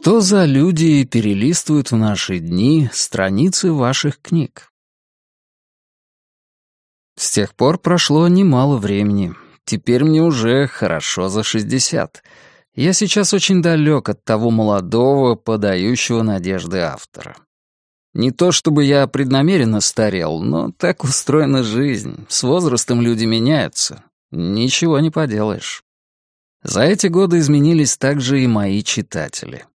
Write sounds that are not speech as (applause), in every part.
Что за люди перелистывают в наши дни страницы ваших книг? С тех пор прошло немало времени. Теперь мне уже хорошо за шестьдесят. Я сейчас очень далек от того молодого, подающего надежды автора. Не то чтобы я преднамеренно старел, но так устроена жизнь. С возрастом люди меняются. Ничего не поделаешь. За эти годы изменились также и мои читатели.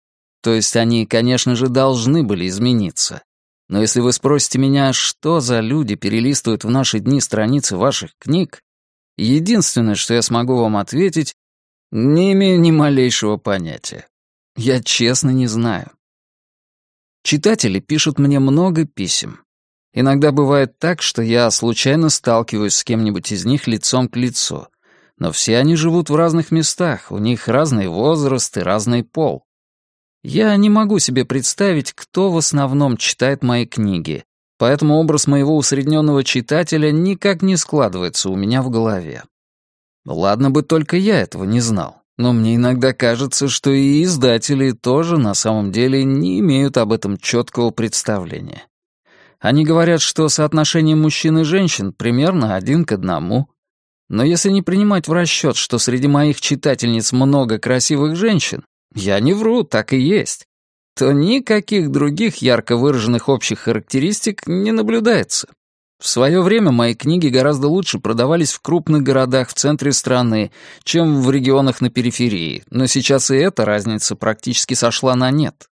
То есть они, конечно же, должны были измениться. Но если вы спросите меня, что за люди перелистывают в наши дни страницы ваших книг, единственное, что я смогу вам ответить, не имею ни малейшего понятия. Я честно не знаю. Читатели пишут мне много писем. Иногда бывает так, что я случайно сталкиваюсь с кем-нибудь из них лицом к лицу. Но все они живут в разных местах, у них разный возраст и разный пол. Я не могу себе представить, кто в основном читает мои книги, поэтому образ моего усредненного читателя никак не складывается у меня в голове. Ладно бы только я этого не знал. Но мне иногда кажется, что и издатели тоже на самом деле не имеют об этом четкого представления. Они говорят, что соотношение мужчин и женщин примерно один к одному. Но если не принимать в расчет, что среди моих читательниц много красивых женщин, я не вру, так и есть, то никаких других ярко выраженных общих характеристик не наблюдается. В свое время мои книги гораздо лучше продавались в крупных городах в центре страны, чем в регионах на периферии, но сейчас и эта разница практически сошла на нет.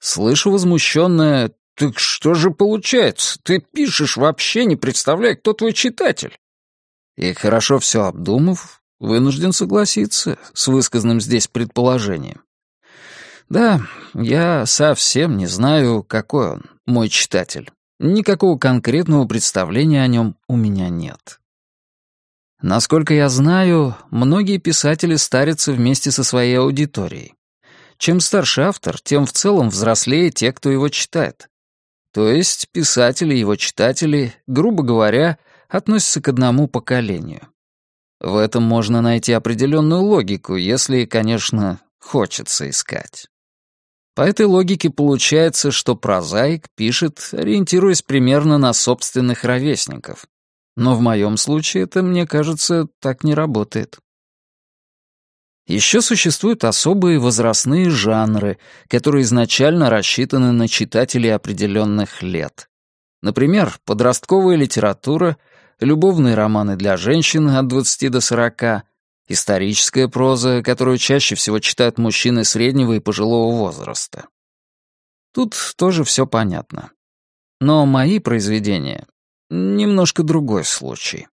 Слышу возмущенное «Так что же получается? Ты пишешь, вообще не представляя, кто твой читатель». И хорошо все обдумав, вынужден согласиться с высказанным здесь предположением. Да, я совсем не знаю, какой он, мой читатель. Никакого конкретного представления о нем у меня нет. Насколько я знаю, многие писатели старятся вместе со своей аудиторией. Чем старше автор, тем в целом взрослее те, кто его читает. То есть писатели и его читатели, грубо говоря, относятся к одному поколению. В этом можно найти определенную логику, если, конечно, хочется искать. По этой логике получается, что прозаик пишет, ориентируясь примерно на собственных ровесников. Но в моем случае это, мне кажется, так не работает. Еще существуют особые возрастные жанры, которые изначально рассчитаны на читателей определенных лет. Например, подростковая литература, любовные романы для женщин от 20 до 40, историческая проза, которую чаще всего читают мужчины среднего и пожилого возраста. Тут тоже все понятно. Но мои произведения — немножко другой случай.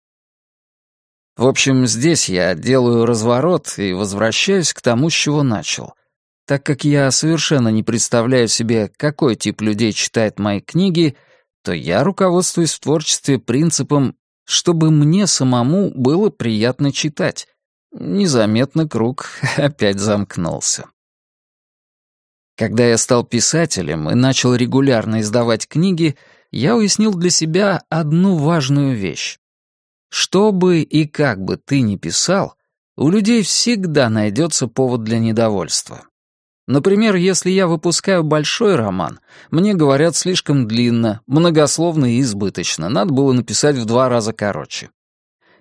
В общем, здесь я делаю разворот и возвращаюсь к тому, с чего начал. Так как я совершенно не представляю себе, какой тип людей читает мои книги, то я руководствуюсь в творчестве принципом, чтобы мне самому было приятно читать, Незаметно круг (laughs) опять замкнулся. Когда я стал писателем и начал регулярно издавать книги, я уяснил для себя одну важную вещь. Что бы и как бы ты ни писал, у людей всегда найдется повод для недовольства. Например, если я выпускаю большой роман, мне говорят слишком длинно, многословно и избыточно, надо было написать в два раза короче.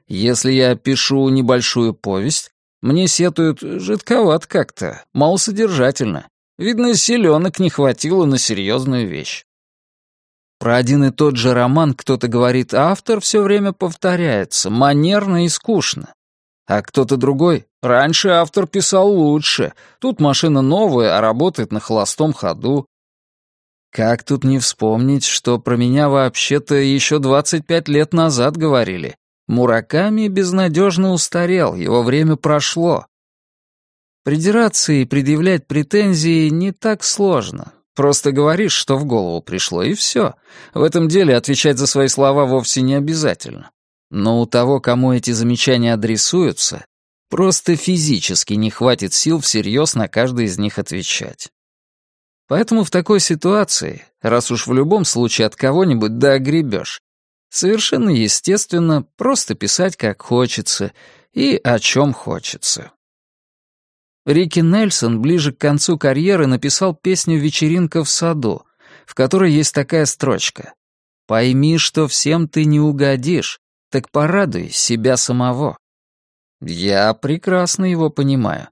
Если я пишу небольшую повесть, мне сетуют жидковат как-то, малосодержательно. Видно, селенок не хватило на серьезную вещь. Про один и тот же роман кто-то говорит, а автор все время повторяется, манерно и скучно. А кто-то другой, раньше автор писал лучше, тут машина новая, а работает на холостом ходу. Как тут не вспомнить, что про меня вообще-то еще 25 лет назад говорили, Мураками безнадежно устарел, его время прошло. Придираться и предъявлять претензии не так сложно. Просто говоришь, что в голову пришло, и все. В этом деле отвечать за свои слова вовсе не обязательно. Но у того, кому эти замечания адресуются, просто физически не хватит сил всерьез на каждый из них отвечать. Поэтому в такой ситуации, раз уж в любом случае от кого-нибудь да огребешь, Совершенно естественно просто писать как хочется и о чем хочется. Рики Нельсон ближе к концу карьеры написал песню «Вечеринка в саду», в которой есть такая строчка «Пойми, что всем ты не угодишь, так порадуй себя самого». Я прекрасно его понимаю.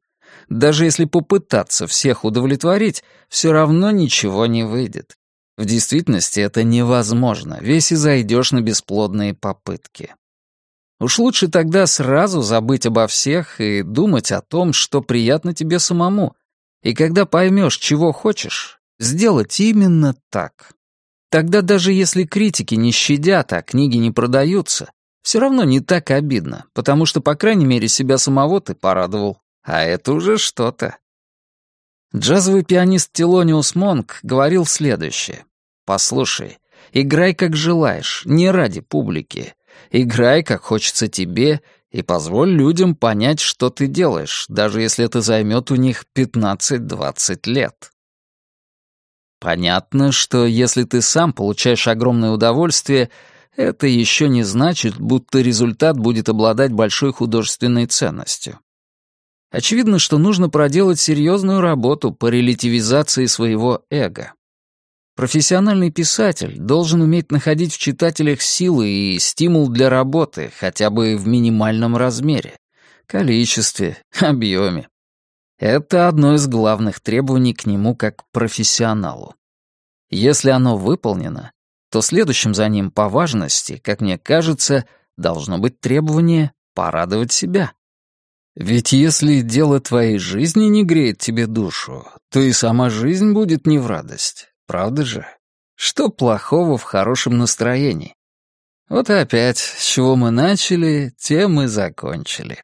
Даже если попытаться всех удовлетворить, все равно ничего не выйдет. В действительности это невозможно, весь и зайдешь на бесплодные попытки. Уж лучше тогда сразу забыть обо всех и думать о том, что приятно тебе самому. И когда поймешь, чего хочешь, сделать именно так. Тогда даже если критики не щадят, а книги не продаются, все равно не так обидно, потому что, по крайней мере, себя самого ты порадовал. А это уже что-то. Джазовый пианист Телониус Монк говорил следующее. «Послушай, играй как желаешь, не ради публики, Играй, как хочется тебе, и позволь людям понять, что ты делаешь, даже если это займет у них 15-20 лет. Понятно, что если ты сам получаешь огромное удовольствие, это еще не значит, будто результат будет обладать большой художественной ценностью. Очевидно, что нужно проделать серьезную работу по релятивизации своего эго. Профессиональный писатель должен уметь находить в читателях силы и стимул для работы, хотя бы в минимальном размере, количестве, (laughs) объеме. Это одно из главных требований к нему как к профессионалу. Если оно выполнено, то следующим за ним по важности, как мне кажется, должно быть требование порадовать себя. Ведь если дело твоей жизни не греет тебе душу, то и сама жизнь будет не в радость. Правда же? Что плохого в хорошем настроении? Вот и опять, с чего мы начали, тем мы закончили.